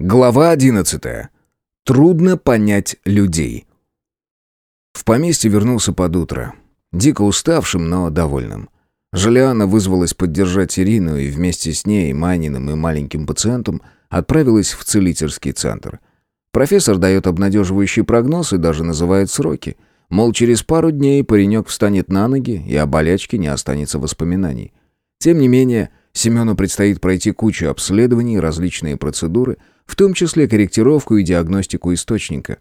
Глава 11. Трудно понять людей. В поместье вернулся под утро. Дико уставшим, но довольным. Желиана вызвалась поддержать Ирину и вместе с ней, Маниным и маленьким пациентом отправилась в целительский центр. Профессор дает обнадеживающий прогноз и даже называет сроки. Мол, через пару дней паренек встанет на ноги, и о болячке не останется воспоминаний. Тем не менее, Семену предстоит пройти кучу обследований, различные процедуры – в том числе корректировку и диагностику источника.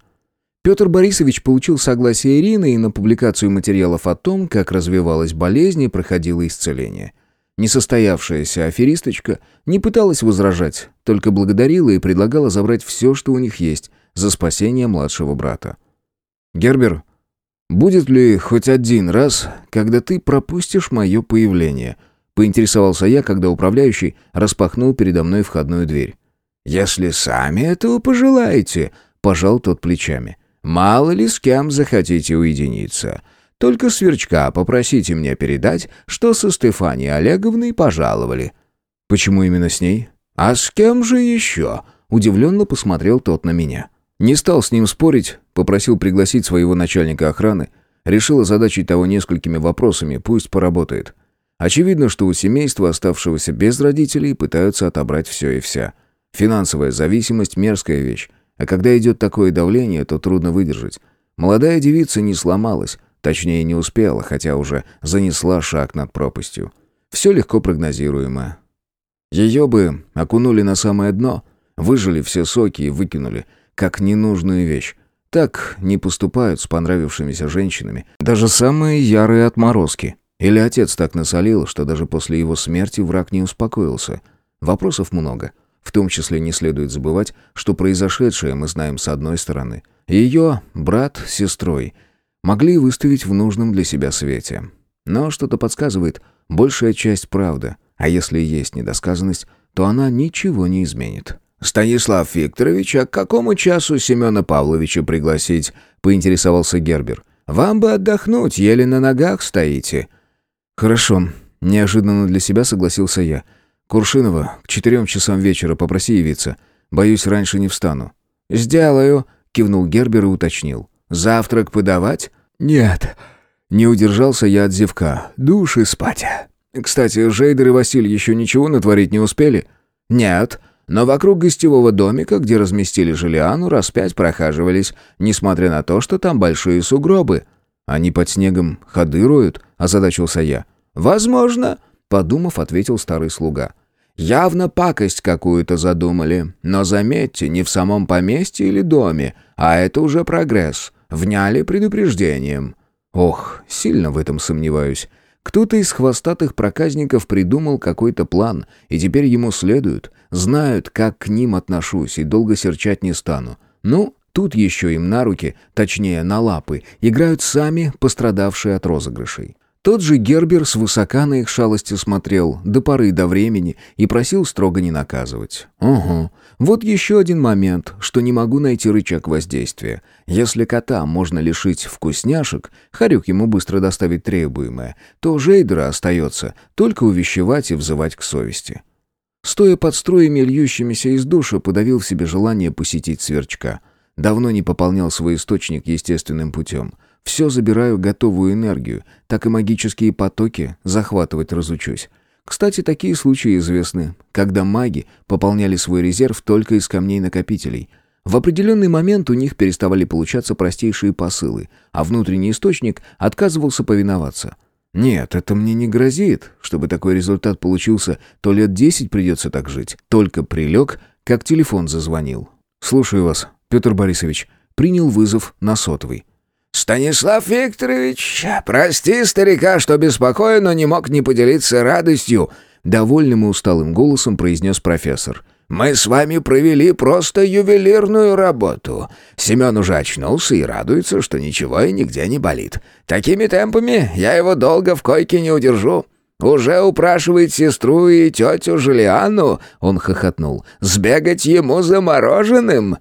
Петр Борисович получил согласие Ирины и на публикацию материалов о том, как развивалась болезнь и проходило исцеление. Несостоявшаяся аферисточка не пыталась возражать, только благодарила и предлагала забрать все, что у них есть, за спасение младшего брата. «Гербер, будет ли хоть один раз, когда ты пропустишь мое появление?» — поинтересовался я, когда управляющий распахнул передо мной входную дверь. «Если сами этого пожелаете», — пожал тот плечами. «Мало ли с кем захотите уединиться. Только Сверчка попросите мне передать, что со Стефанией Олеговной пожаловали». «Почему именно с ней?» «А с кем же еще?» — удивленно посмотрел тот на меня. Не стал с ним спорить, попросил пригласить своего начальника охраны, решил озадачить того несколькими вопросами, пусть поработает. Очевидно, что у семейства, оставшегося без родителей, пытаются отобрать все и вся. Финансовая зависимость – мерзкая вещь. А когда идет такое давление, то трудно выдержать. Молодая девица не сломалась, точнее не успела, хотя уже занесла шаг над пропастью. Все легко прогнозируемо. Ее бы окунули на самое дно, выжили все соки и выкинули, как ненужную вещь. Так не поступают с понравившимися женщинами, даже самые ярые отморозки. Или отец так насолил, что даже после его смерти враг не успокоился. Вопросов много. В том числе не следует забывать, что произошедшее мы знаем с одной стороны. Ее брат с сестрой могли выставить в нужном для себя свете. Но что-то подсказывает, большая часть правда, а если есть недосказанность, то она ничего не изменит. «Станислав Викторович, а к какому часу Семена Павловича пригласить?» — поинтересовался Гербер. «Вам бы отдохнуть, еле на ногах стоите». «Хорошо», — неожиданно для себя согласился я — «Куршинова, к четырем часам вечера попроси явиться. Боюсь, раньше не встану». «Сделаю», — кивнул Гербер и уточнил. «Завтрак подавать?» «Нет». Не удержался я от зевка. «Души спать». «Кстати, Жейдер и Василий еще ничего натворить не успели?» «Нет». Но вокруг гостевого домика, где разместили Желиану, раз пять прохаживались, несмотря на то, что там большие сугробы. «Они под снегом ходы роют?» – озадачился я. «Возможно», Подумав, ответил старый слуга. «Явно пакость какую-то задумали. Но заметьте, не в самом поместье или доме, а это уже прогресс. Вняли предупреждением». Ох, сильно в этом сомневаюсь. Кто-то из хвостатых проказников придумал какой-то план, и теперь ему следуют. Знают, как к ним отношусь, и долго серчать не стану. Ну, тут еще им на руки, точнее на лапы, играют сами пострадавшие от розыгрышей. Тот же Гербер свысока на их шалости смотрел, до поры до времени, и просил строго не наказывать. Угу. Вот еще один момент, что не могу найти рычаг воздействия. Если кота можно лишить вкусняшек, Харюк ему быстро доставит требуемое, то Жейдера остается только увещевать и взывать к совести. Стоя под струями, льющимися из душа, подавил в себе желание посетить сверчка. Давно не пополнял свой источник естественным путем — все забираю готовую энергию, так и магические потоки захватывать разучусь. Кстати, такие случаи известны, когда маги пополняли свой резерв только из камней-накопителей. В определенный момент у них переставали получаться простейшие посылы, а внутренний источник отказывался повиноваться. Нет, это мне не грозит. Чтобы такой результат получился, то лет десять придется так жить. Только прилег, как телефон зазвонил. «Слушаю вас, Петр Борисович». Принял вызов на сотовый. «Станислав Викторович, прости старика, что беспокоен, но не мог не поделиться радостью», довольным и усталым голосом произнес профессор. «Мы с вами провели просто ювелирную работу. Семен уже очнулся и радуется, что ничего и нигде не болит. Такими темпами я его долго в койке не удержу». «Уже упрашивает сестру и тетю Жулиану», — он хохотнул, — «сбегать ему за мороженым».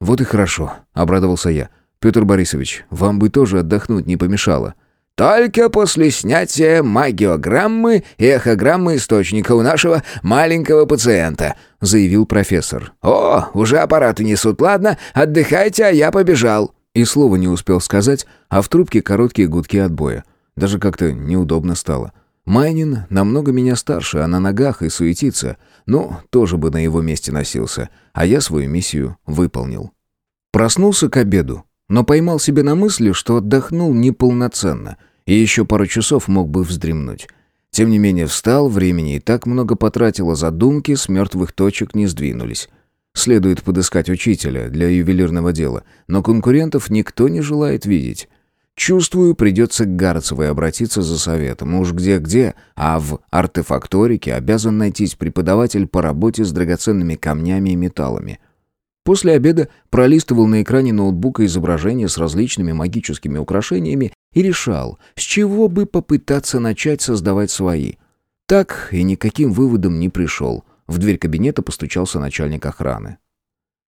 «Вот и хорошо», — обрадовался я. «Петр Борисович, вам бы тоже отдохнуть не помешало». Только после снятия магиограммы и эхограммы источника у нашего маленького пациента», — заявил профессор. «О, уже аппараты несут, ладно, отдыхайте, а я побежал». И слова не успел сказать, а в трубке короткие гудки отбоя. Даже как-то неудобно стало. Майнин намного меня старше, а на ногах и суетится. Ну, тоже бы на его месте носился. А я свою миссию выполнил. Проснулся к обеду, но поймал себя на мысли, что отдохнул неполноценно, и еще пару часов мог бы вздремнуть. Тем не менее встал, времени и так много потратило, задумки с мертвых точек не сдвинулись. Следует подыскать учителя для ювелирного дела, но конкурентов никто не желает видеть. Чувствую, придется к Гарцевой обратиться за советом. Уж где-где, а в артефакторике обязан найтись преподаватель по работе с драгоценными камнями и металлами. После обеда пролистывал на экране ноутбука изображения с различными магическими украшениями и решал, с чего бы попытаться начать создавать свои. Так и никаким выводом не пришел – в дверь кабинета постучался начальник охраны.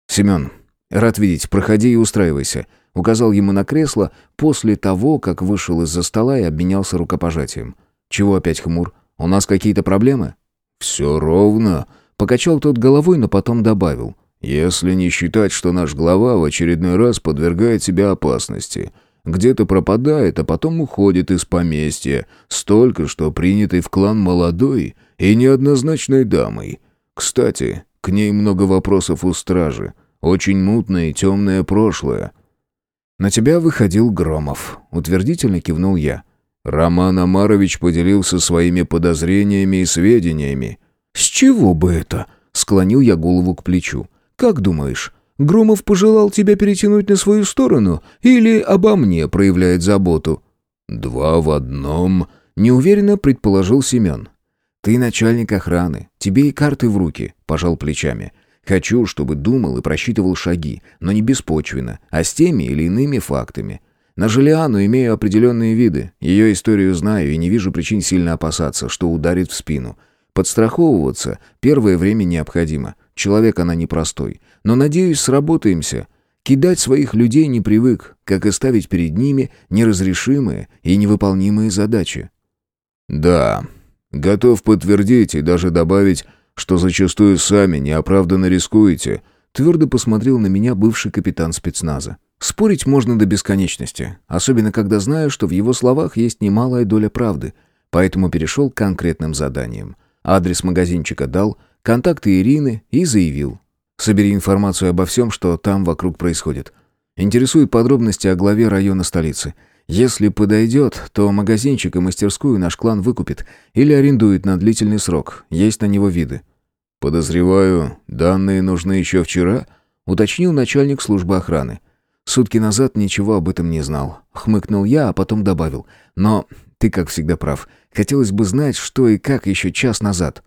«Семен, рад видеть. Проходи и устраивайся», — указал ему на кресло после того, как вышел из-за стола и обменялся рукопожатием. «Чего опять хмур? У нас какие-то проблемы?» «Все ровно», — покачал тот головой, но потом добавил. «Если не считать, что наш глава в очередной раз подвергает себя опасности. Где-то пропадает, а потом уходит из поместья, столько, что принятый в клан молодой и неоднозначной дамой. Кстати, к ней много вопросов у стражи. Очень мутное и темное прошлое. «На тебя выходил Громов», — утвердительно кивнул я. Роман Амарович поделился своими подозрениями и сведениями. «С чего бы это?» — склонил я голову к плечу. «Как думаешь, Громов пожелал тебя перетянуть на свою сторону или обо мне проявляет заботу?» «Два в одном», — неуверенно предположил Семен. «Ты начальник охраны, тебе и карты в руки», — пожал плечами. «Хочу, чтобы думал и просчитывал шаги, но не беспочвенно, а с теми или иными фактами. На Желиану имею определенные виды, ее историю знаю и не вижу причин сильно опасаться, что ударит в спину. Подстраховываться первое время необходимо. Человек она непростой. Но, надеюсь, сработаемся. Кидать своих людей не привык, как и ставить перед ними неразрешимые и невыполнимые задачи». «Да», Готов подтвердить и даже добавить, что зачастую сами неоправданно рискуете. Твердо посмотрел на меня бывший капитан спецназа. Спорить можно до бесконечности, особенно когда знаю, что в его словах есть немалая доля правды, поэтому перешел к конкретным заданиям. Адрес магазинчика дал, контакты Ирины и заявил. Собери информацию обо всем, что там вокруг происходит. Интересуют подробности о главе района столицы – если подойдет, то магазинчик и мастерскую наш клан выкупит или арендует на длительный срок. Есть на него виды. «Подозреваю, данные нужны еще вчера?» — уточнил начальник службы охраны. «Сутки назад ничего об этом не знал». Хмыкнул я, а потом добавил. «Но ты, как всегда, прав. Хотелось бы знать, что и как еще час назад».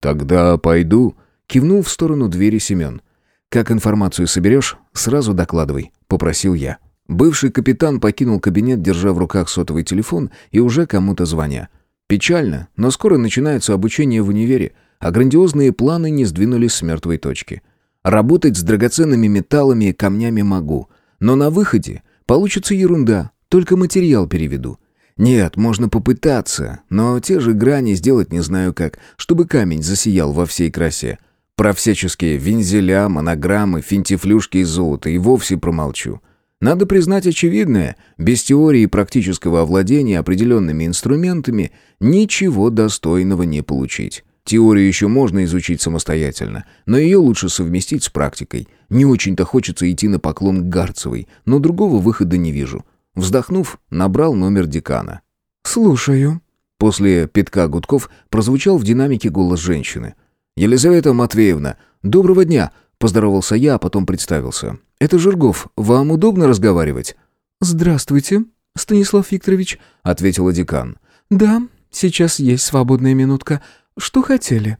«Тогда пойду», — кивнул в сторону двери Семен. «Как информацию соберешь, сразу докладывай», — попросил я. Бывший капитан покинул кабинет, держа в руках сотовый телефон и уже кому-то звоня. Печально, но скоро начинается обучение в универе, а грандиозные планы не сдвинулись с мертвой точки. Работать с драгоценными металлами и камнями могу, но на выходе получится ерунда, только материал переведу. Нет, можно попытаться, но те же грани сделать не знаю как, чтобы камень засиял во всей красе. Про всяческие вензеля, монограммы, финтифлюшки из золота и вовсе промолчу. Надо признать очевидное, без теории практического овладения определенными инструментами ничего достойного не получить. Теорию еще можно изучить самостоятельно, но ее лучше совместить с практикой. Не очень-то хочется идти на поклон к Гарцевой, но другого выхода не вижу. Вздохнув, набрал номер декана. «Слушаю». После пятка гудков прозвучал в динамике голос женщины. «Елизавета Матвеевна, доброго дня!» Поздоровался я, а потом представился. «Это Жиргов. Вам удобно разговаривать?» «Здравствуйте, Станислав Викторович», — ответила декан. «Да, сейчас есть свободная минутка. Что хотели?»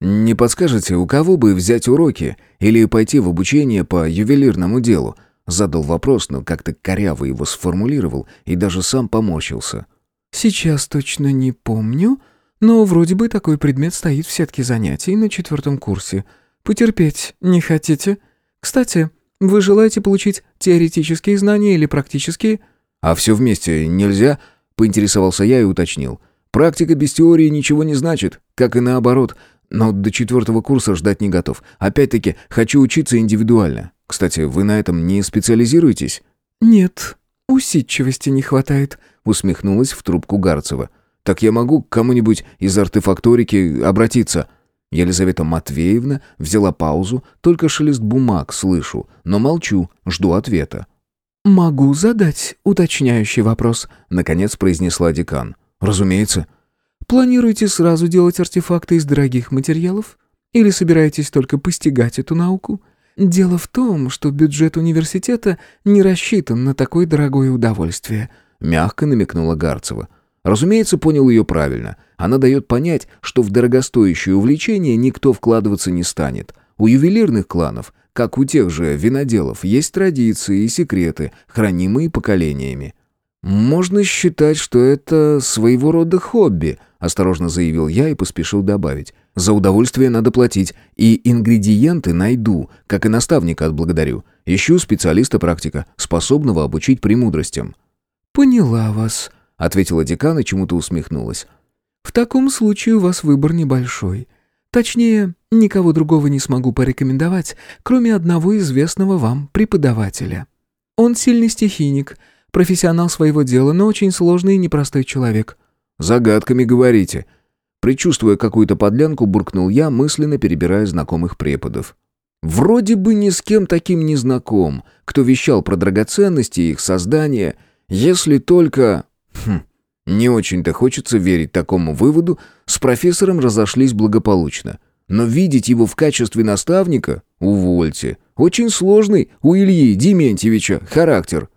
«Не подскажете, у кого бы взять уроки или пойти в обучение по ювелирному делу?» Задал вопрос, но как-то коряво его сформулировал и даже сам поморщился. «Сейчас точно не помню, но вроде бы такой предмет стоит в сетке занятий на четвертом курсе. Потерпеть не хотите? Кстати, вы желаете получить теоретические знания или практические? А все вместе нельзя? Поинтересовался я и уточнил. Практика без теории ничего не значит, как и наоборот. Но до четвертого курса ждать не готов. Опять-таки, хочу учиться индивидуально. Кстати, вы на этом не специализируетесь? «Нет, усидчивости не хватает», — усмехнулась в трубку Гарцева. «Так я могу к кому-нибудь из артефакторики обратиться?» Елизавета Матвеевна взяла паузу, только шелест бумаг слышу, но молчу, жду ответа. «Могу задать уточняющий вопрос», — наконец произнесла декан. «Разумеется». «Планируете сразу делать артефакты из дорогих материалов? Или собираетесь только постигать эту науку? Дело в том, что бюджет университета не рассчитан на такое дорогое удовольствие», — мягко намекнула Гарцева. Разумеется, понял ее правильно. Она дает понять, что в дорогостоящее увлечение никто вкладываться не станет. У ювелирных кланов, как у тех же виноделов, есть традиции и секреты, хранимые поколениями. «Можно считать, что это своего рода хобби», — осторожно заявил я и поспешил добавить. «За удовольствие надо платить, и ингредиенты найду, как и наставника отблагодарю. Ищу специалиста-практика, способного обучить премудростям». «Поняла вас», — ответила декан и чему-то усмехнулась. «В таком случае у вас выбор небольшой. Точнее, никого другого не смогу порекомендовать, кроме одного известного вам преподавателя. Он сильный стихийник, профессионал своего дела, но очень сложный и непростой человек». «Загадками говорите». Причувствуя какую-то подлянку, буркнул я, мысленно перебирая знакомых преподов. Вроде бы ни с кем таким не знаком, кто вещал про драгоценности и их создание, если только... Хм, не очень-то хочется верить такому выводу, с профессором разошлись благополучно. Но видеть его в качестве наставника — увольте. Очень сложный у Ильи Дементьевича характер.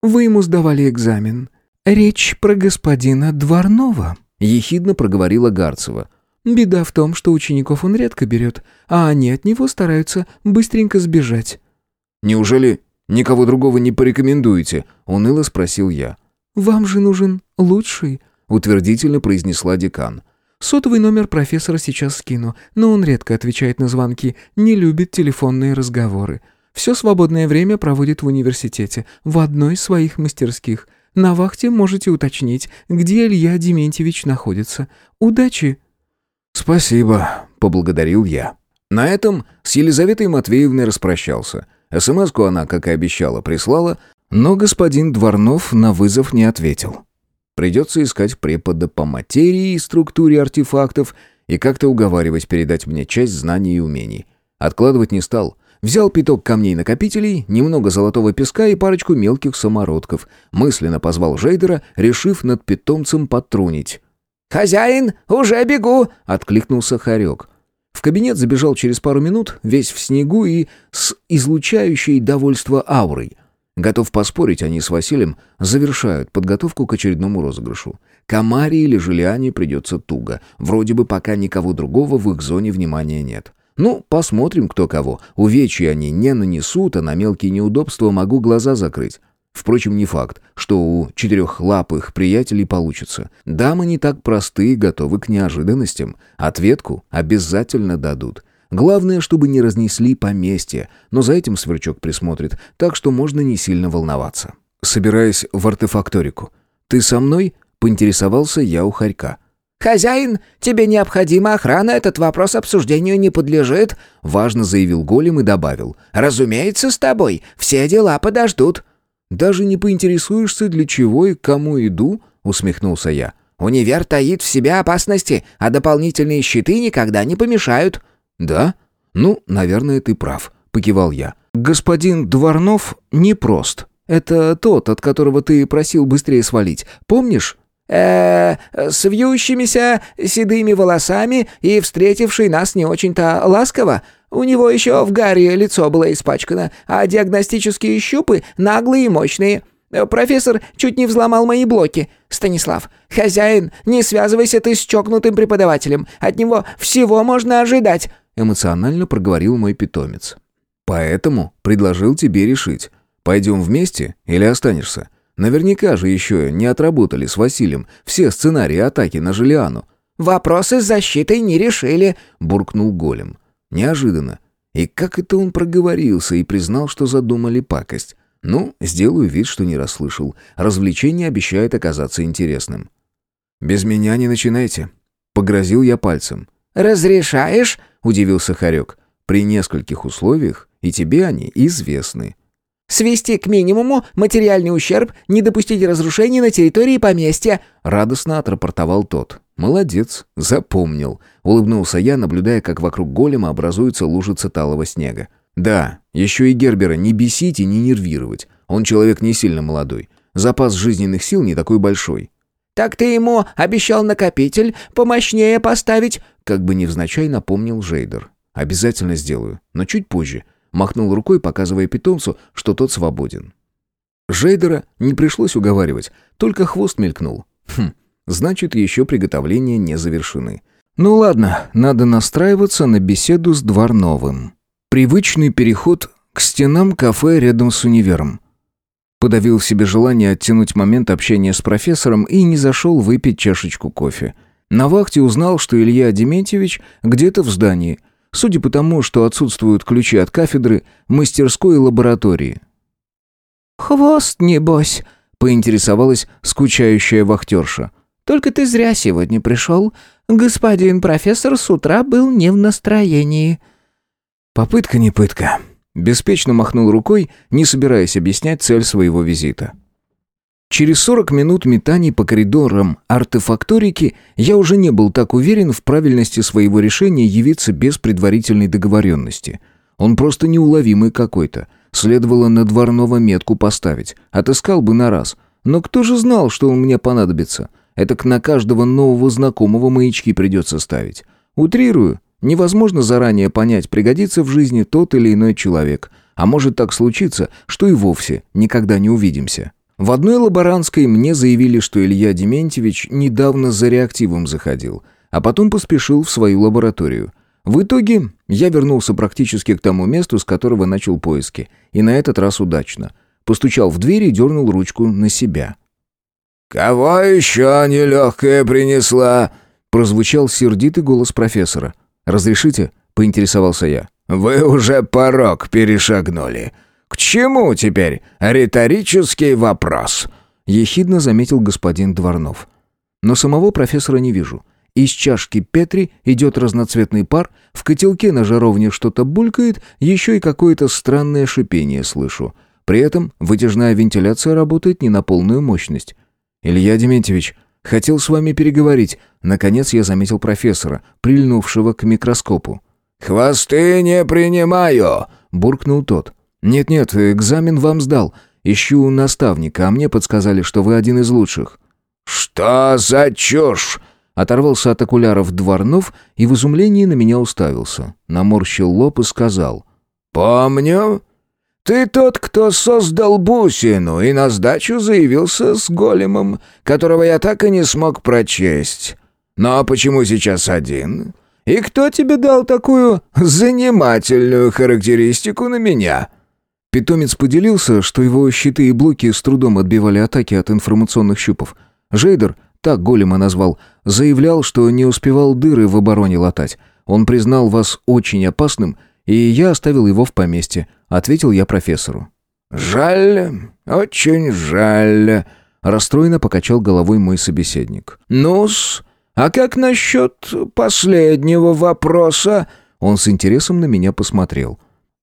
«Вы ему сдавали экзамен. Речь про господина Дворнова», — ехидно проговорила Гарцева. «Беда в том, что учеников он редко берет, а они от него стараются быстренько сбежать». «Неужели никого другого не порекомендуете?» — уныло спросил я. «Вам же нужен лучший», — утвердительно произнесла декан. «Сотовый номер профессора сейчас скину, но он редко отвечает на звонки, не любит телефонные разговоры. Все свободное время проводит в университете, в одной из своих мастерских. На вахте можете уточнить, где Илья Дементьевич находится. Удачи!» «Спасибо», — поблагодарил я. На этом с Елизаветой Матвеевной распрощался. СМС-ку она, как и обещала, прислала, но господин Дворнов на вызов не ответил. Придется искать препода по материи и структуре артефактов и как-то уговаривать передать мне часть знаний и умений. Откладывать не стал. Взял пяток камней-накопителей, немного золотого песка и парочку мелких самородков. Мысленно позвал Жейдера, решив над питомцем потрунить. «Хозяин, уже бегу!» — откликнулся Харек. В кабинет забежал через пару минут, весь в снегу и с излучающей довольство аурой. Готов поспорить, они с Василием завершают подготовку к очередному розыгрышу. Камаре или Жилиане придется туго. Вроде бы пока никого другого в их зоне внимания нет. Ну, посмотрим, кто кого. Увечья они не нанесут, а на мелкие неудобства могу глаза закрыть. Впрочем, не факт, что у четырехлапых приятелей получится. Дамы не так просты и готовы к неожиданностям. Ответку обязательно дадут. Главное, чтобы не разнесли поместье, но за этим Сверчок присмотрит, так что можно не сильно волноваться. Собираясь в артефакторику. «Ты со мной?» — поинтересовался я у Харька. «Хозяин, тебе необходима охрана, этот вопрос обсуждению не подлежит», — важно заявил Голем и добавил. «Разумеется, с тобой. Все дела подождут». «Даже не поинтересуешься, для чего и к кому иду?» — усмехнулся я. «Универ таит в себе опасности, а дополнительные щиты никогда не помешают». «Да? Ну, наверное, ты прав», — покивал я. «Господин Дворнов непрост. Это тот, от которого ты просил быстрее свалить. Помнишь?» Э, с вьющимися седыми волосами и встретивший нас не очень-то ласково. У него еще в гаре лицо было испачкано, а диагностические щупы наглые и мощные. Профессор чуть не взломал мои блоки. Станислав, хозяин, не связывайся ты с чокнутым преподавателем. От него всего можно ожидать эмоционально проговорил мой питомец. «Поэтому предложил тебе решить, пойдем вместе или останешься. Наверняка же еще не отработали с Василием все сценарии атаки на Желиану». «Вопросы с защитой не решили», — буркнул Голем. Неожиданно. И как это он проговорился и признал, что задумали пакость? Ну, сделаю вид, что не расслышал. Развлечение обещает оказаться интересным. «Без меня не начинайте», — погрозил я пальцем. «Разрешаешь?» — удивился Харек. «При нескольких условиях, и тебе они известны». «Свести к минимуму материальный ущерб, не допустить разрушений на территории поместья», — радостно отрапортовал тот. «Молодец, запомнил», — улыбнулся я, наблюдая, как вокруг голема образуется лужица талого снега. «Да, еще и Гербера не бесить и не нервировать. Он человек не сильно молодой. Запас жизненных сил не такой большой». «Так ты ему обещал накопитель помощнее поставить?» Как бы невзначай напомнил Жейдер. «Обязательно сделаю, но чуть позже», — махнул рукой, показывая питомцу, что тот свободен. Жейдера не пришлось уговаривать, только хвост мелькнул. Хм, значит, еще приготовления не завершены. Ну ладно, надо настраиваться на беседу с Дворновым. Привычный переход к стенам кафе рядом с универом. Подавил в себе желание оттянуть момент общения с профессором и не зашел выпить чашечку кофе. На вахте узнал, что Илья Дементьевич где-то в здании, судя по тому, что отсутствуют ключи от кафедры, мастерской и лаборатории. «Хвост, небось», — поинтересовалась скучающая вахтерша. «Только ты зря сегодня пришел. Господин профессор с утра был не в настроении». Попытка не пытка. Беспечно махнул рукой, не собираясь объяснять цель своего визита. Через 40 минут метаний по коридорам артефакторики я уже не был так уверен в правильности своего решения явиться без предварительной договоренности. Он просто неуловимый какой-то. Следовало на дворного метку поставить. Отыскал бы на раз. Но кто же знал, что он мне понадобится? Это к на каждого нового знакомого маячки придется ставить. Утрирую, Невозможно заранее понять, пригодится в жизни тот или иной человек. А может так случиться, что и вовсе никогда не увидимся. В одной лаборантской мне заявили, что Илья Дементьевич недавно за реактивом заходил, а потом поспешил в свою лабораторию. В итоге я вернулся практически к тому месту, с которого начал поиски, и на этот раз удачно. Постучал в дверь и дернул ручку на себя. «Кого еще нелегкая принесла?» прозвучал сердитый голос профессора. «Разрешите?» — поинтересовался я. «Вы уже порог перешагнули. К чему теперь риторический вопрос?» — ехидно заметил господин Дворнов. Но самого профессора не вижу. Из чашки Петри идет разноцветный пар, в котелке на жаровне что-то булькает, еще и какое-то странное шипение слышу. При этом вытяжная вентиляция работает не на полную мощность. «Илья Дементьевич, Хотел с вами переговорить. Наконец я заметил профессора, прильнувшего к микроскопу. «Хвосты не принимаю!» — буркнул тот. «Нет-нет, экзамен вам сдал. Ищу наставника, а мне подсказали, что вы один из лучших». «Что за чушь?» Оторвался от окуляров Дворнов и в изумлении на меня уставился. Наморщил лоб и сказал. «Помню. «Ты тот, кто создал бусину и на сдачу заявился с големом, которого я так и не смог прочесть. Но почему сейчас один? И кто тебе дал такую занимательную характеристику на меня?» Питомец поделился, что его щиты и блоки с трудом отбивали атаки от информационных щупов. Жейдер, так голема назвал, заявлял, что не успевал дыры в обороне латать. Он признал вас очень опасным — и я оставил его в поместье», — ответил я профессору. «Жаль, очень жаль», — расстроенно покачал головой мой собеседник. «Ну-с, а как насчет последнего вопроса?» Он с интересом на меня посмотрел.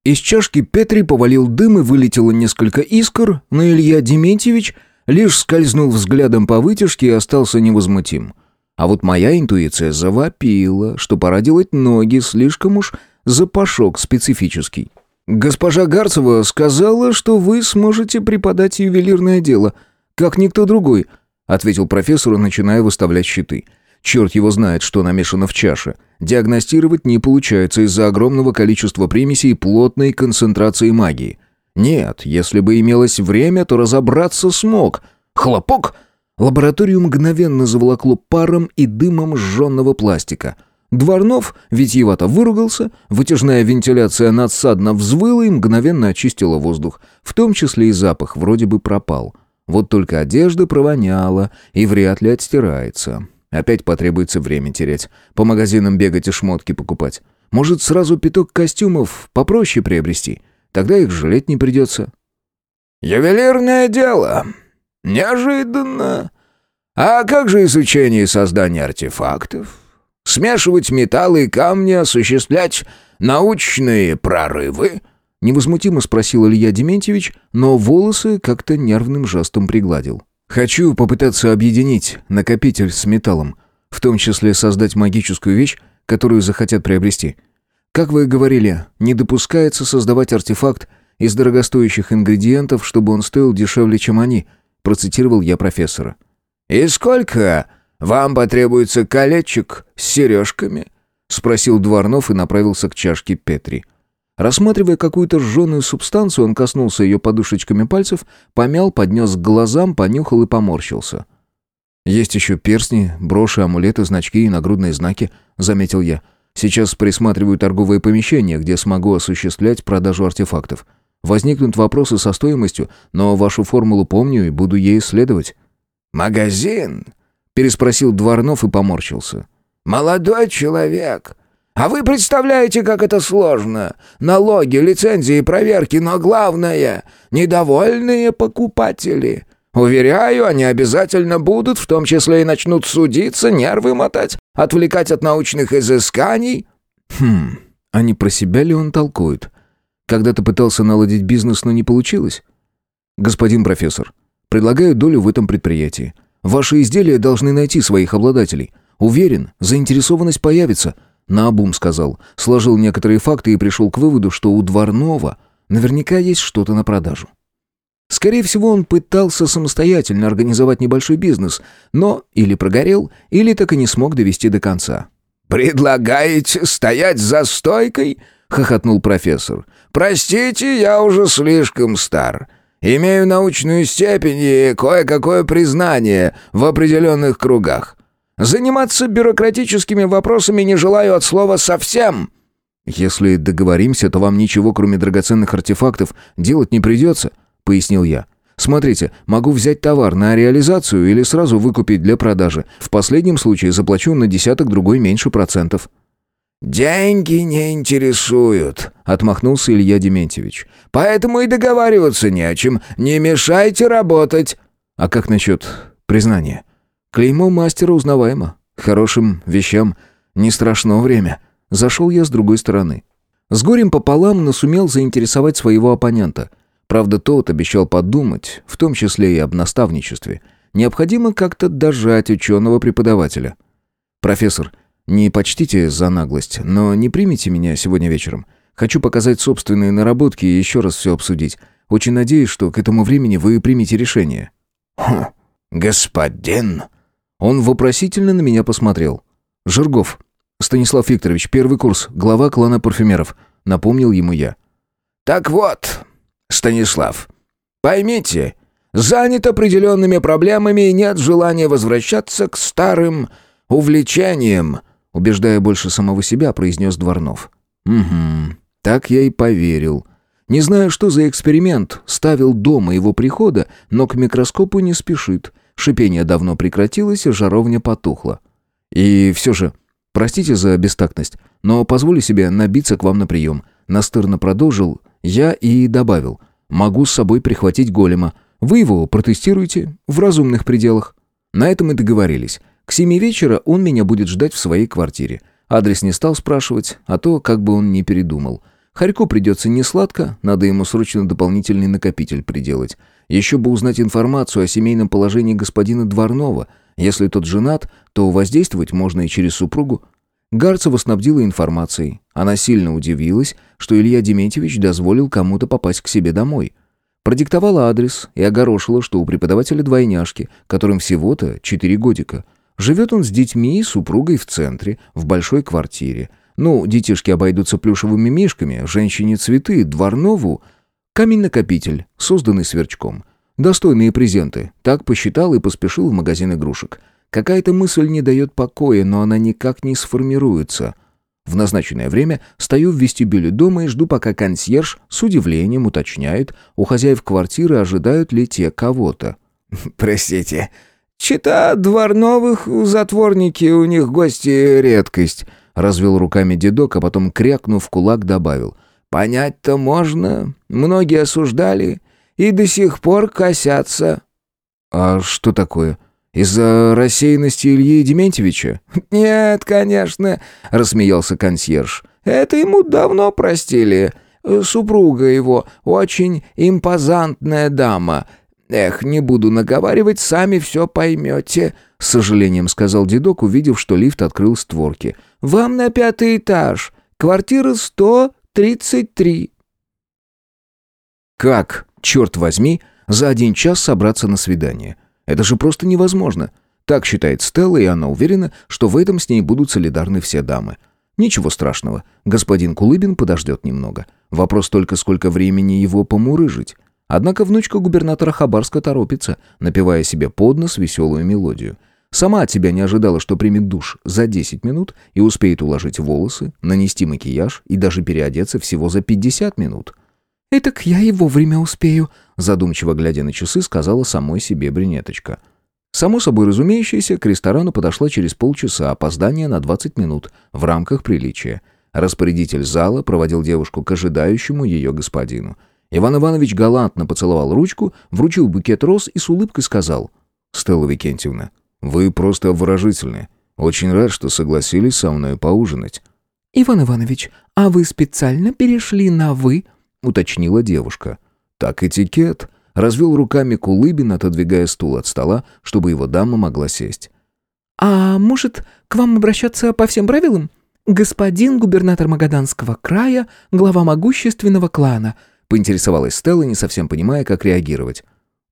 Из чашки Петри повалил дым и вылетело несколько искр, но Илья Дементьевич лишь скользнул взглядом по вытяжке и остался невозмутим. А вот моя интуиция завопила, что пора делать ноги, слишком уж запашок специфический. «Госпожа Гарцева сказала, что вы сможете преподать ювелирное дело, как никто другой», ответил профессор, начиная выставлять щиты. «Черт его знает, что намешано в чаше. Диагностировать не получается из-за огромного количества примесей и плотной концентрации магии. Нет, если бы имелось время, то разобраться смог. Хлопок!» Лабораторию мгновенно заволокло паром и дымом сжженного пластика – Дворнов витьевато выругался, вытяжная вентиляция надсадно взвыла и мгновенно очистила воздух, в том числе и запах вроде бы пропал. Вот только одежда провоняла и вряд ли отстирается. Опять потребуется время терять, по магазинам бегать и шмотки покупать. Может, сразу пяток костюмов попроще приобрести? Тогда их жалеть не придется. «Ювелирное дело. Неожиданно. А как же изучение и создание артефактов? Смешивать металлы и камни, осуществлять научные прорывы?» Невозмутимо спросил Илья Дементьевич, но волосы как-то нервным жестом пригладил. «Хочу попытаться объединить накопитель с металлом, в том числе создать магическую вещь, которую захотят приобрести. Как вы говорили, не допускается создавать артефакт из дорогостоящих ингредиентов, чтобы он стоил дешевле, чем они», процитировал я профессора. «И сколько вам потребуется колечек с сережками?» спросил Дворнов и направился к чашке Петри. Рассматривая какую-то жженую субстанцию, он коснулся ее подушечками пальцев, помял, поднес к глазам, понюхал и поморщился. «Есть еще перстни, броши, амулеты, значки и нагрудные знаки», — заметил я. «Сейчас присматриваю торговые помещения, где смогу осуществлять продажу артефактов. Возникнут вопросы со стоимостью, но вашу формулу помню и буду ей исследовать». «Магазин?» — переспросил Дворнов и поморщился. «Молодой человек, а вы представляете, как это сложно? Налоги, лицензии, проверки, но главное — недовольные покупатели. Уверяю, они обязательно будут, в том числе и начнут судиться, нервы мотать, отвлекать от научных изысканий». «Хм, а не про себя ли он толкует? Когда-то пытался наладить бизнес, но не получилось?» «Господин профессор, предлагаю долю в этом предприятии. Ваши изделия должны найти своих обладателей. Уверен, заинтересованность появится», Наобум сказал, сложил некоторые факты и пришел к выводу, что у Дворнова наверняка есть что-то на продажу. Скорее всего, он пытался самостоятельно организовать небольшой бизнес, но или прогорел, или так и не смог довести до конца. «Предлагаете стоять за стойкой?» — хохотнул профессор. «Простите, я уже слишком стар. Имею научную степень и кое-какое признание в определенных кругах. Заниматься бюрократическими вопросами не желаю от слова совсем». «Если договоримся, то вам ничего, кроме драгоценных артефактов, делать не придется», — пояснил я. «Смотрите, могу взять товар на реализацию или сразу выкупить для продажи. В последнем случае заплачу на десяток другой меньше процентов». «Деньги не интересуют», — отмахнулся Илья Дементьевич. «Поэтому и договариваться не о чем. Не мешайте работать». «А как насчет признания?» Клеймо мастера узнаваемо. Хорошим вещам не страшно время. Зашел я с другой стороны. С горем пополам, но сумел заинтересовать своего оппонента. Правда, тот обещал подумать, в том числе и об наставничестве. Необходимо как-то дожать ученого-преподавателя. «Профессор, не почтите за наглость, но не примите меня сегодня вечером. Хочу показать собственные наработки и еще раз все обсудить. Очень надеюсь, что к этому времени вы примете решение». «Хм, господин...» Он вопросительно на меня посмотрел. «Жиргов. Станислав Викторович, первый курс, глава клана парфюмеров», — напомнил ему я. «Так вот, Станислав, поймите, занят определенными проблемами и нет желания возвращаться к старым увлечениям», убеждая больше самого себя, произнес Дворнов. «Угу, так я и поверил». Не знаю, что за эксперимент ставил до моего прихода, но к микроскопу не спешит. Шипение давно прекратилось, и жаровня потухла. И все же, простите за бестактность, но позволю себе набиться к вам на прием. Настырно продолжил я и добавил. Могу с собой прихватить голема. Вы его протестируйте в разумных пределах. На этом и договорились. К семи вечера он меня будет ждать в своей квартире. Адрес не стал спрашивать, а то как бы он не передумал. Харьку придется не сладко, надо ему срочно дополнительный накопитель приделать. Еще бы узнать информацию о семейном положении господина Дворнова. Если тот женат, то воздействовать можно и через супругу. Гарцева снабдила информацией. Она сильно удивилась, что Илья Дементьевич дозволил кому-то попасть к себе домой. Продиктовала адрес и огорошила, что у преподавателя двойняшки, которым всего-то четыре годика. Живет он с детьми и супругой в центре, в большой квартире. Ну, детишки обойдутся плюшевыми мишками, женщине цветы, Дворнову Камень-накопитель, созданный сверчком. Достойные презенты. Так посчитал и поспешил в магазин игрушек. Какая-то мысль не дает покоя, но она никак не сформируется. В назначенное время стою в вестибюле дома и жду, пока консьерж с удивлением уточняет, у хозяев квартиры ожидают ли те кого-то. «Простите, чита дворновых затворники, у них гости редкость», — развел руками дедок, а потом, крякнув кулак, добавил — Понять-то можно. Многие осуждали. и до сих пор косятся». «А что такое? Из-за рассеянности Ильи Дементьевича?» «Нет, конечно», — рассмеялся консьерж. «Это ему давно простили. Супруга его очень импозантная дама. Эх, не буду наговаривать, сами все поймете», — с сожалением сказал дедок, увидев, что лифт открыл створки. «Вам на пятый этаж. Квартира 133». Как, черт возьми, за один час собраться на свидание? Это же просто невозможно. Так считает Стелла, и она уверена, что в этом с ней будут солидарны все дамы. Ничего страшного, господин Кулыбин подождет немного. Вопрос только, сколько времени его помурыжить. Однако внучка губернатора Хабарска торопится, напевая себе под нос веселую мелодию. Сама от себя не ожидала, что примет душ за 10 минут и успеет уложить волосы, нанести макияж и даже переодеться всего за 50 минут. «Этак я и вовремя успею», задумчиво глядя на часы, сказала самой себе брюнеточка. Само собой разумеющееся, к ресторану подошла через полчаса, опоздание на 20 минут, в рамках приличия. Распорядитель зала проводил девушку к ожидающему ее господину. Иван Иванович галантно поцеловал ручку, вручил букет роз и с улыбкой сказал. «Стелла Викентьевна, вы просто обворожительны. Очень рад, что согласились со мной поужинать». «Иван Иванович, а вы специально перешли на «вы»?» — уточнила девушка. «Так этикет», — развел руками Кулыбин, отодвигая стул от стола, чтобы его дама могла сесть. «А может, к вам обращаться по всем правилам? Господин губернатор Магаданского края, глава могущественного клана», Поинтересовалась Стелла, не совсем понимая, как реагировать.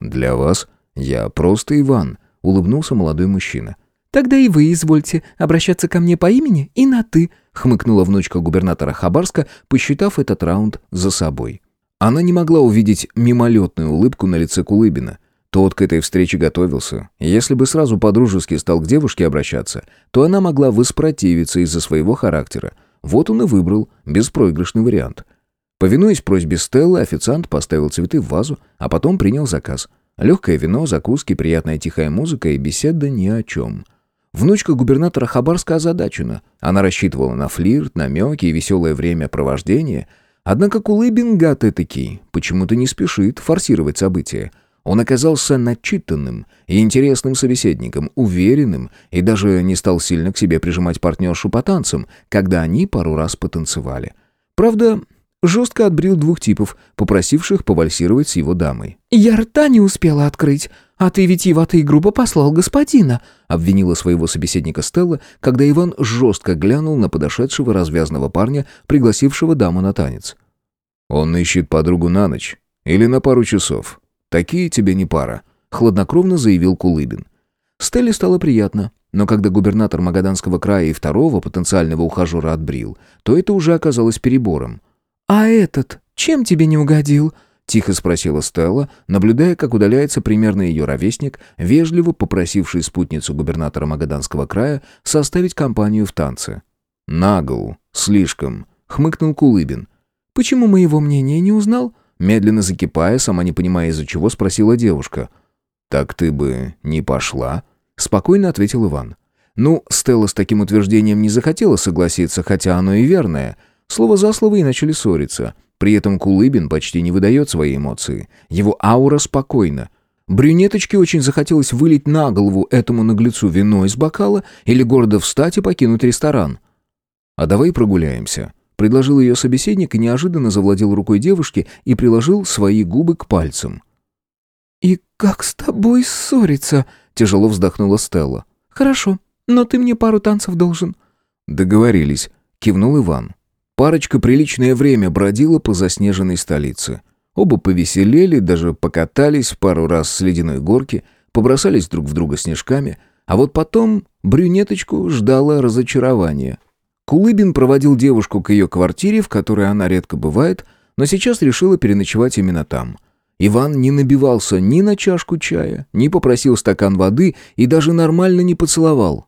«Для вас я просто Иван», — улыбнулся молодой мужчина. «Тогда и вы извольте обращаться ко мне по имени и на «ты», — хмыкнула внучка губернатора Хабарска, посчитав этот раунд за собой. Она не могла увидеть мимолетную улыбку на лице Кулыбина. Тот к этой встрече готовился. Если бы сразу по-дружески стал к девушке обращаться, то она могла воспротивиться из-за своего характера. Вот он и выбрал беспроигрышный вариант — Повинуясь просьбе Стеллы, официант поставил цветы в вазу, а потом принял заказ. Легкое вино, закуски, приятная тихая музыка и беседа ни о чем. Внучка губернатора Хабарска озадачена. Она рассчитывала на флирт, намеки и веселое время провождения. Однако Кулыбин гад этакий, почему-то не спешит форсировать события. Он оказался начитанным и интересным собеседником, уверенным, и даже не стал сильно к себе прижимать партнершу по танцам, когда они пару раз потанцевали. Правда, жестко отбрил двух типов, попросивших повальсировать с его дамой. «Я рта не успела открыть, а ты ведь витиевато грубо послал господина», обвинила своего собеседника Стелла, когда Иван жестко глянул на подошедшего развязного парня, пригласившего даму на танец. «Он ищет подругу на ночь или на пару часов. Такие тебе не пара», хладнокровно заявил Кулыбин. Стелле стало приятно. Но когда губернатор Магаданского края и второго потенциального ухажера отбрил, то это уже оказалось перебором. «А этот чем тебе не угодил?» — тихо спросила Стелла, наблюдая, как удаляется примерно ее ровесник, вежливо попросивший спутницу губернатора Магаданского края составить компанию в танце. «Нагл. Слишком», — хмыкнул Кулыбин. «Почему моего мнения не узнал?» Медленно закипая, сама не понимая из-за чего, спросила девушка. «Так ты бы не пошла?» — спокойно ответил Иван. Ну, Стелла с таким утверждением не захотела согласиться, хотя оно и верное — Слово за слово и начали ссориться. При этом Кулыбин почти не выдает свои эмоции. Его аура спокойна. Брюнеточке очень захотелось вылить на голову этому наглецу вино из бокала или гордо встать и покинуть ресторан. «А давай прогуляемся», — предложил ее собеседник и неожиданно завладел рукой девушки и приложил свои губы к пальцам. «И как с тобой ссориться?» — тяжело вздохнула Стелла. «Хорошо, но ты мне пару танцев должен». «Договорились», — кивнул Иван. Парочка приличное время бродила по заснеженной столице. Оба повеселели, даже покатались пару раз с ледяной горки, побросались друг в друга снежками, а вот потом брюнеточку ждало разочарование. Кулыбин проводил девушку к ее квартире, в которой она редко бывает, но сейчас решила переночевать именно там. Иван не набивался ни на чашку чая, ни попросил стакан воды и даже нормально не поцеловал.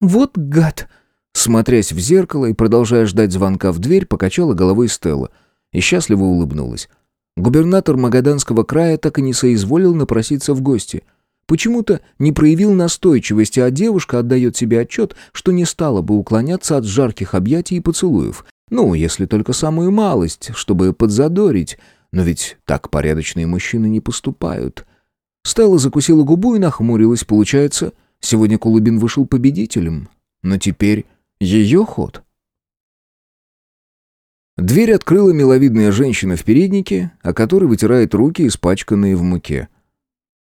«Вот гад!» Смотрясь в зеркало и продолжая ждать звонка в дверь, покачала головой Стелла и счастливо улыбнулась. Губернатор Магаданского края так и не соизволил напроситься в гости. Почему-то не проявил настойчивости, а девушка отдает себе отчет, что не стала бы уклоняться от жарких объятий и поцелуев. Ну, если только самую малость, чтобы подзадорить. Но ведь так порядочные мужчины не поступают. Стелла закусила губу и нахмурилась. Получается, сегодня Кулубин вышел победителем. Но теперь ее ход. Дверь открыла миловидная женщина в переднике, о которой вытирает руки, испачканные в муке.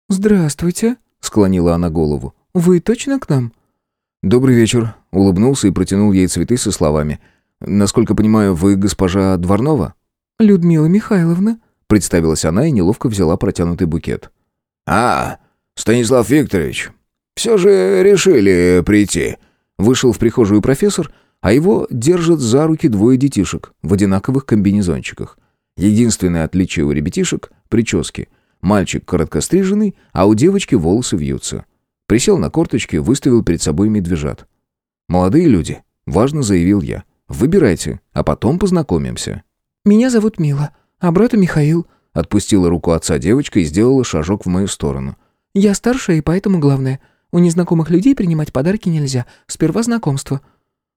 «Здравствуйте», — склонила она голову. «Вы точно к нам?» «Добрый вечер», — улыбнулся и протянул ей цветы со словами. «Насколько понимаю, вы госпожа Дворнова?» «Людмила Михайловна», — представилась она и неловко взяла протянутый букет. «А, Станислав Викторович, все же решили прийти». Вышел в прихожую профессор, а его держат за руки двое детишек в одинаковых комбинезончиках. Единственное отличие у ребятишек — прически. Мальчик короткостриженный, а у девочки волосы вьются. Присел на корточки, выставил перед собой медвежат. «Молодые люди», — важно заявил я, — «выбирайте, а потом познакомимся». «Меня зовут Мила, а брата Михаил», — отпустила руку отца девочка и сделала шажок в мою сторону. «Я старшая, и поэтому главное. У незнакомых людей принимать подарки нельзя. Сперва знакомство».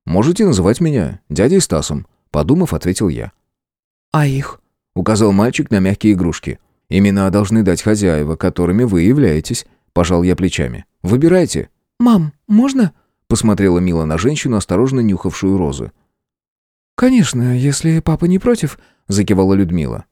«Можете называть меня дядей Стасом», — подумав, ответил я. «А их?» — указал мальчик на мягкие игрушки. «Имена должны дать хозяева, которыми вы являетесь», — пожал я плечами. «Выбирайте». «Мам, можно?» — посмотрела Мила на женщину, осторожно нюхавшую розы. «Конечно, если папа не против», — закивала Людмила.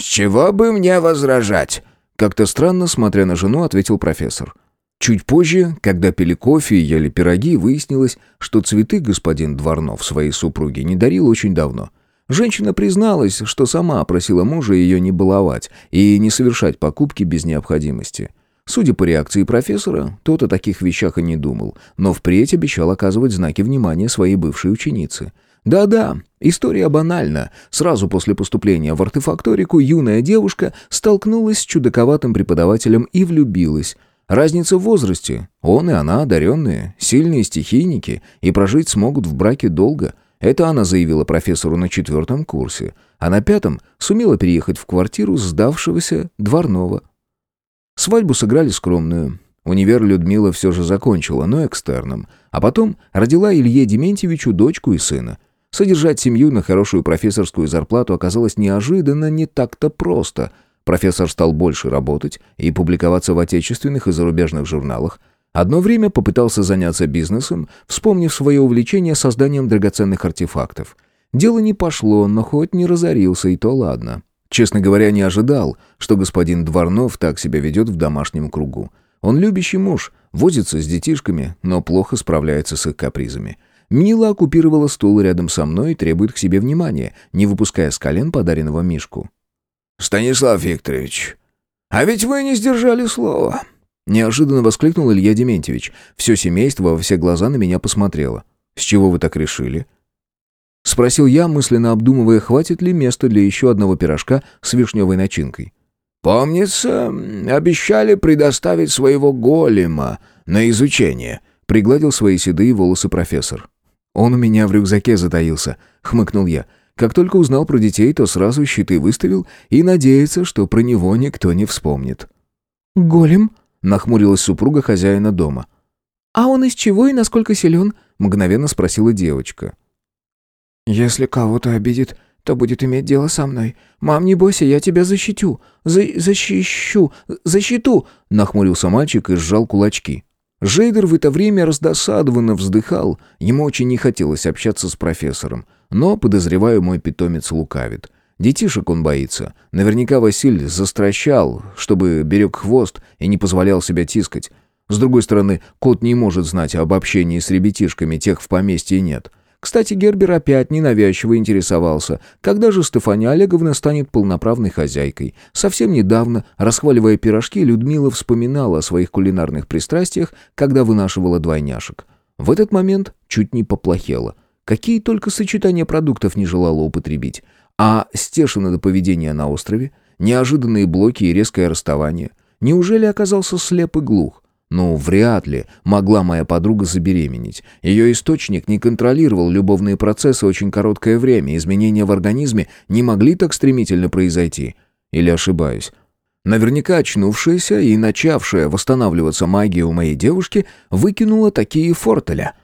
«С чего бы мне возражать?» Как-то странно, смотря на жену, ответил профессор. Чуть позже, когда пили кофе и ели пироги, выяснилось, что цветы господин Дворнов своей супруге не дарил очень давно. Женщина призналась, что сама просила мужа ее не баловать и не совершать покупки без необходимости. Судя по реакции профессора, тот о таких вещах и не думал, но впредь обещал оказывать знаки внимания своей бывшей ученице. Да-да, история банальна. Сразу после поступления в артефакторику юная девушка столкнулась с чудаковатым преподавателем и влюбилась. Разница в возрасте. Он и она одаренные, сильные стихийники и прожить смогут в браке долго. Это она заявила профессору на четвертом курсе. А на пятом сумела переехать в квартиру сдавшегося дворного. Свадьбу сыграли скромную. Универ Людмила все же закончила, но экстерном. А потом родила Илье Дементьевичу дочку и сына. Содержать семью на хорошую профессорскую зарплату оказалось неожиданно не так-то просто – Профессор стал больше работать и публиковаться в отечественных и зарубежных журналах. Одно время попытался заняться бизнесом, вспомнив свое увлечение созданием драгоценных артефактов. Дело не пошло, но хоть не разорился, и то ладно. Честно говоря, не ожидал, что господин Дворнов так себя ведет в домашнем кругу. Он любящий муж, возится с детишками, но плохо справляется с их капризами. Мила оккупировала стул рядом со мной и требует к себе внимания, не выпуская с колен подаренного Мишку. «Станислав Викторович, а ведь вы не сдержали слова!» Неожиданно воскликнул Илья Дементьевич. Все семейство во все глаза на меня посмотрело. «С чего вы так решили?» Спросил я, мысленно обдумывая, хватит ли места для еще одного пирожка с вишневой начинкой. «Помнится, обещали предоставить своего голема на изучение», — пригладил свои седые волосы профессор. «Он у меня в рюкзаке затаился», — хмыкнул я. Как только узнал про детей, то сразу щиты выставил и надеется, что про него никто не вспомнит. «Голем?» — нахмурилась супруга хозяина дома. «А он из чего и насколько силен?» — мгновенно спросила девочка. «Если кого-то обидит, то будет иметь дело со мной. Мам, не бойся, я тебя защитю. За защищу. Защиту!» — нахмурился мальчик и сжал кулачки. Жейдер в это время раздосадованно вздыхал, ему очень не хотелось общаться с профессором. Но, подозреваю, мой питомец лукавит. Детишек он боится. Наверняка Василь застращал, чтобы берег хвост и не позволял себя тискать. С другой стороны, кот не может знать об общении с ребятишками, тех в поместье нет. Кстати, Гербер опять ненавязчиво интересовался, когда же Стефания Олеговна станет полноправной хозяйкой. Совсем недавно, расхваливая пирожки, Людмила вспоминала о своих кулинарных пристрастиях, когда вынашивала двойняшек. В этот момент чуть не поплохело – Какие только сочетания продуктов не желала употребить. А Стешина до поведения на острове, неожиданные блоки и резкое расставание. Неужели оказался слеп и глух? Ну, вряд ли могла моя подруга забеременеть. Ее источник не контролировал любовные процессы очень короткое время, изменения в организме не могли так стремительно произойти. Или ошибаюсь? Наверняка очнувшаяся и начавшая восстанавливаться магия у моей девушки выкинула такие фортеля.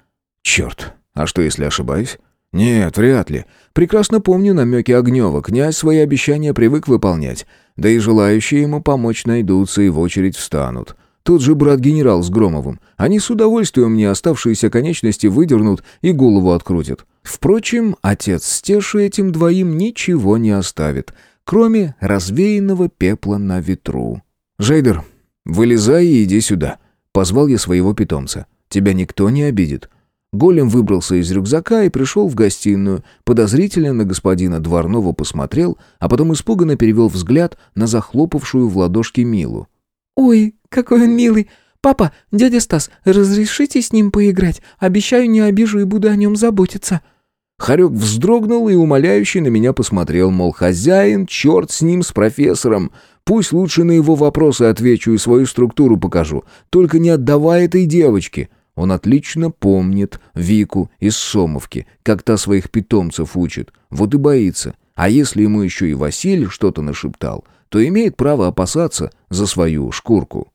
Черт, а что, если ошибаюсь? Нет, вряд ли. Прекрасно помню намеки Огнева. Князь свои обещания привык выполнять. Да и желающие ему помочь найдутся и в очередь встанут. Тот же брат-генерал с Громовым. Они с удовольствием мне оставшиеся конечности выдернут и голову открутят. Впрочем, отец Стеши этим двоим ничего не оставит, кроме развеянного пепла на ветру. «Жейдер, вылезай и иди сюда», — позвал я своего питомца. «Тебя никто не обидит». Голем выбрался из рюкзака и пришел в гостиную, подозрительно на господина Дворнова посмотрел, а потом испуганно перевел взгляд на захлопавшую в ладошки Милу. «Ой, какой он милый! Папа, дядя Стас, разрешите с ним поиграть? Обещаю, не обижу и буду о нем заботиться». Харек вздрогнул и умоляюще на меня посмотрел, мол, хозяин, черт с ним, с профессором. Пусть лучше на его вопросы отвечу и свою структуру покажу, только не отдавай этой девочке. Он отлично помнит Вику из Сомовки, как та своих питомцев учит, вот и боится. А если ему еще и Василий что-то нашептал, то имеет право опасаться за свою шкурку.